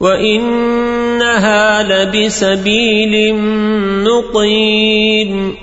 وإنها لبسبيل مقيم